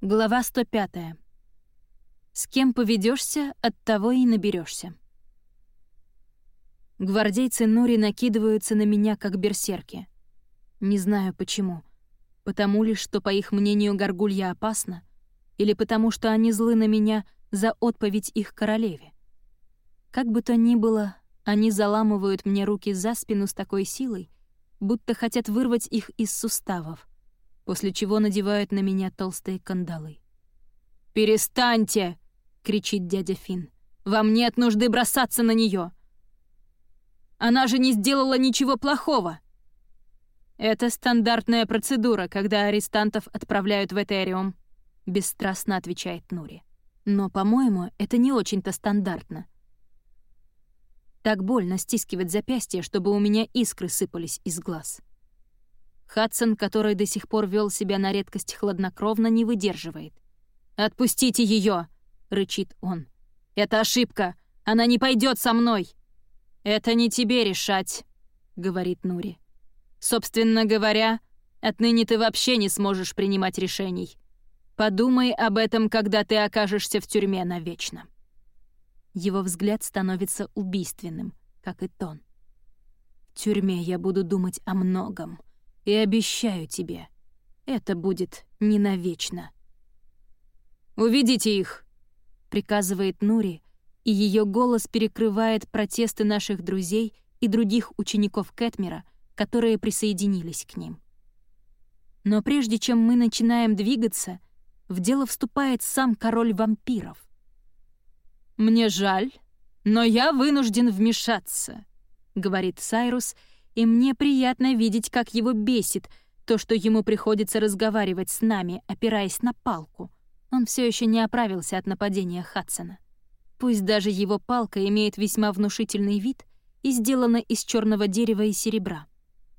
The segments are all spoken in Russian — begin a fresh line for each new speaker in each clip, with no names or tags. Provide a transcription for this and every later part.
Глава 105. С кем поведешься, от того и наберешься. Гвардейцы Нори накидываются на меня, как берсерки. Не знаю почему. Потому ли, что, по их мнению, горгулья опасна, или потому что они злы на меня за отповедь их королеве. Как бы то ни было, они заламывают мне руки за спину с такой силой, будто хотят вырвать их из суставов, после чего надевают на меня толстые кандалы. «Перестаньте!» — кричит дядя Фин. «Вам нет нужды бросаться на нее. Она же не сделала ничего плохого!» «Это стандартная процедура, когда арестантов отправляют в Этериум», — бесстрастно отвечает Нури. «Но, по-моему, это не очень-то стандартно. Так больно стискивать запястье, чтобы у меня искры сыпались из глаз». Хадсон, который до сих пор вел себя на редкость хладнокровно, не выдерживает. «Отпустите ее! рычит он. «Это ошибка! Она не пойдет со мной!» «Это не тебе решать», — говорит Нури. «Собственно говоря, отныне ты вообще не сможешь принимать решений. Подумай об этом, когда ты окажешься в тюрьме навечно». Его взгляд становится убийственным, как и тон. «В тюрьме я буду думать о многом», и обещаю тебе, это будет не навечно. «Уведите их!» — приказывает Нури, и ее голос перекрывает протесты наших друзей и других учеников Кэтмера, которые присоединились к ним. Но прежде чем мы начинаем двигаться, в дело вступает сам король вампиров. «Мне жаль, но я вынужден вмешаться», — говорит Сайрус, — и мне приятно видеть, как его бесит то, что ему приходится разговаривать с нами, опираясь на палку. Он все еще не оправился от нападения Хадсона. Пусть даже его палка имеет весьма внушительный вид и сделана из черного дерева и серебра.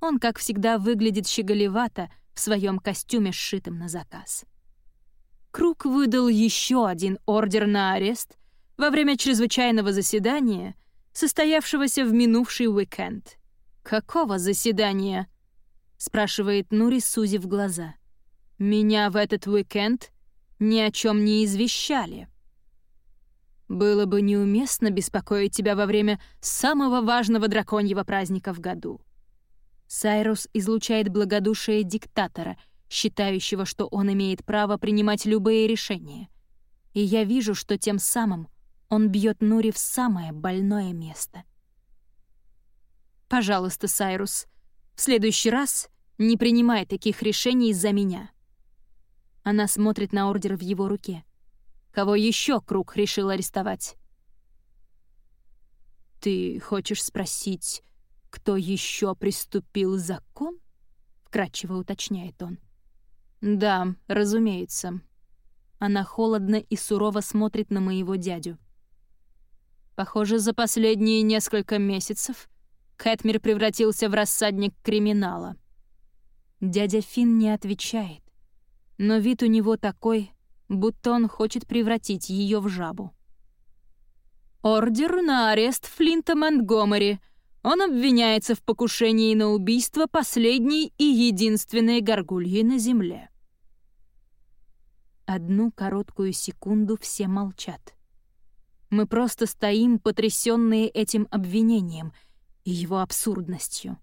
Он, как всегда, выглядит щеголевато в своем костюме, сшитом на заказ. Круг выдал еще один ордер на арест во время чрезвычайного заседания, состоявшегося в минувший уикенд. «Какого заседания?» — спрашивает Нури, сузив глаза. «Меня в этот уикенд ни о чем не извещали». «Было бы неуместно беспокоить тебя во время самого важного драконьего праздника в году». Сайрус излучает благодушие диктатора, считающего, что он имеет право принимать любые решения. И я вижу, что тем самым он бьет Нури в самое больное место. Пожалуйста, Сайрус, в следующий раз не принимай таких решений из-за меня». Она смотрит на ордер в его руке. Кого еще Круг решил арестовать? «Ты хочешь спросить, кто еще приступил закон?» — вкратчиво уточняет он. «Да, разумеется». Она холодно и сурово смотрит на моего дядю. «Похоже, за последние несколько месяцев Кэтмир превратился в рассадник криминала. Дядя Финн не отвечает, но вид у него такой, будто он хочет превратить ее в жабу. «Ордер на арест Флинта Монтгомери. Он обвиняется в покушении на убийство последней и единственной горгульи на Земле». Одну короткую секунду все молчат. Мы просто стоим, потрясенные этим обвинением — и его абсурдностью.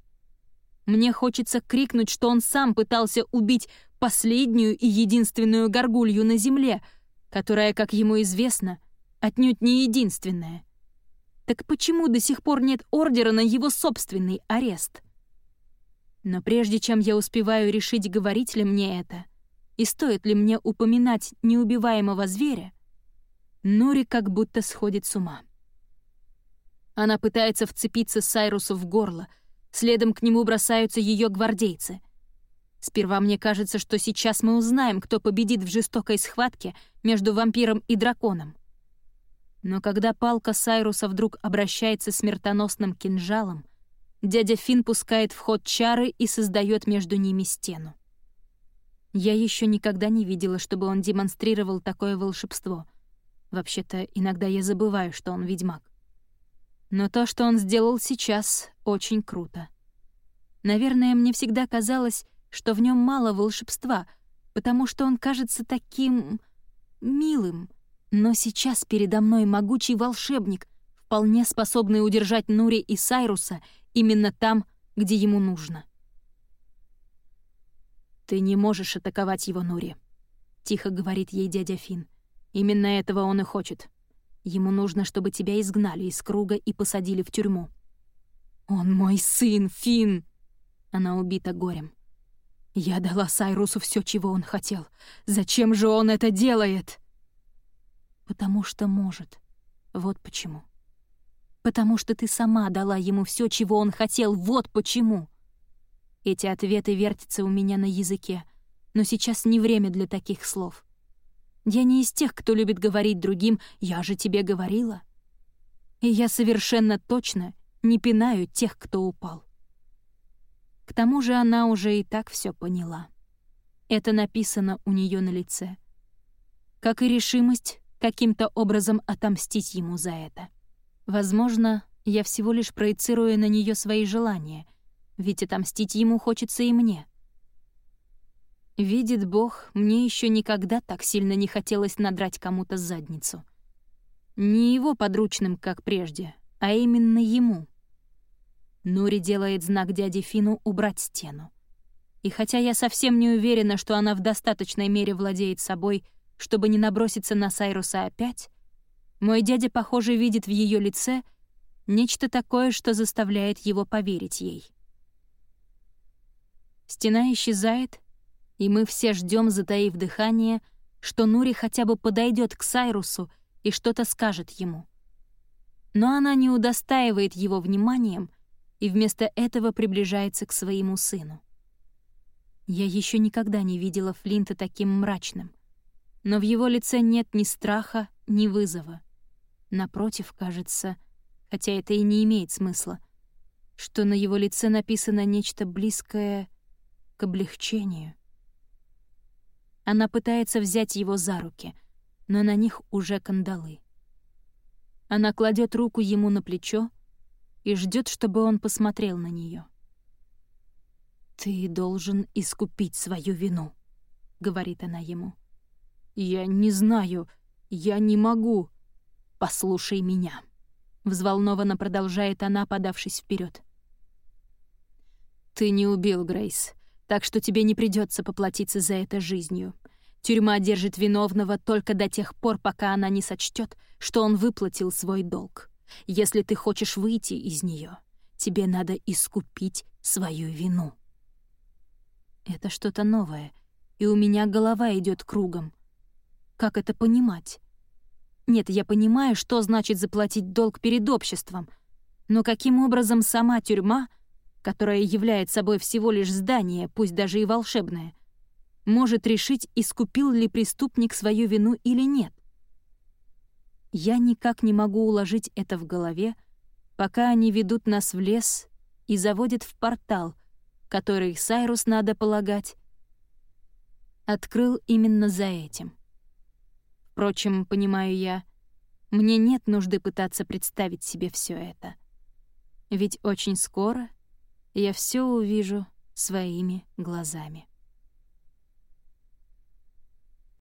Мне хочется крикнуть, что он сам пытался убить последнюю и единственную горгулью на Земле, которая, как ему известно, отнюдь не единственная. Так почему до сих пор нет ордера на его собственный арест? Но прежде чем я успеваю решить, говорить ли мне это, и стоит ли мне упоминать неубиваемого зверя, Нури как будто сходит с ума. Она пытается вцепиться Сайрусу в горло. Следом к нему бросаются ее гвардейцы. Сперва мне кажется, что сейчас мы узнаем, кто победит в жестокой схватке между вампиром и драконом. Но когда палка Сайруса вдруг обращается смертоносным кинжалом, дядя Фин пускает в ход чары и создает между ними стену. Я еще никогда не видела, чтобы он демонстрировал такое волшебство. Вообще-то, иногда я забываю, что он ведьмак. Но то, что он сделал сейчас, очень круто. Наверное, мне всегда казалось, что в нем мало волшебства, потому что он кажется таким... милым. Но сейчас передо мной могучий волшебник, вполне способный удержать Нури и Сайруса именно там, где ему нужно. «Ты не можешь атаковать его, Нури», — тихо говорит ей дядя Фин. «Именно этого он и хочет. Ему нужно, чтобы тебя изгнали из круга и посадили в тюрьму». «Он мой сын, Фин!» Она убита горем. «Я дала Сайрусу все, чего он хотел. Зачем же он это делает?» «Потому что может. Вот почему. Потому что ты сама дала ему все, чего он хотел. Вот почему!» Эти ответы вертятся у меня на языке, но сейчас не время для таких слов. Я не из тех, кто любит говорить другим «я же тебе говорила». И я совершенно точно не пинаю тех, кто упал. К тому же она уже и так все поняла. Это написано у нее на лице. Как и решимость каким-то образом отомстить ему за это. Возможно, я всего лишь проецирую на нее свои желания — ведь отомстить ему хочется и мне. Видит Бог, мне еще никогда так сильно не хотелось надрать кому-то задницу. Не его подручным, как прежде, а именно ему. Нури делает знак дяде Фину убрать стену. И хотя я совсем не уверена, что она в достаточной мере владеет собой, чтобы не наброситься на Сайруса опять, мой дядя, похоже, видит в ее лице нечто такое, что заставляет его поверить ей. Стена исчезает, и мы все ждем, затаив дыхание, что Нури хотя бы подойдет к Сайрусу и что-то скажет ему. Но она не удостаивает его вниманием и вместо этого приближается к своему сыну. Я еще никогда не видела Флинта таким мрачным, но в его лице нет ни страха, ни вызова. Напротив, кажется, хотя это и не имеет смысла, что на его лице написано нечто близкое к облегчению. Она пытается взять его за руки, но на них уже кандалы. Она кладет руку ему на плечо и ждет, чтобы он посмотрел на нее. «Ты должен искупить свою вину», — говорит она ему. «Я не знаю, я не могу. Послушай меня», — взволнованно продолжает она, подавшись вперед. «Ты не убил Грейс так что тебе не придется поплатиться за это жизнью. Тюрьма держит виновного только до тех пор, пока она не сочтет, что он выплатил свой долг. Если ты хочешь выйти из нее, тебе надо искупить свою вину. Это что-то новое, и у меня голова идет кругом. Как это понимать? Нет, я понимаю, что значит заплатить долг перед обществом, но каким образом сама тюрьма — которое является собой всего лишь здание, пусть даже и волшебное, может решить, искупил ли преступник свою вину или нет. Я никак не могу уложить это в голове, пока они ведут нас в лес и заводят в портал, который Сайрус, надо полагать, открыл именно за этим. Впрочем, понимаю я, мне нет нужды пытаться представить себе все это. Ведь очень скоро я все увижу своими глазами.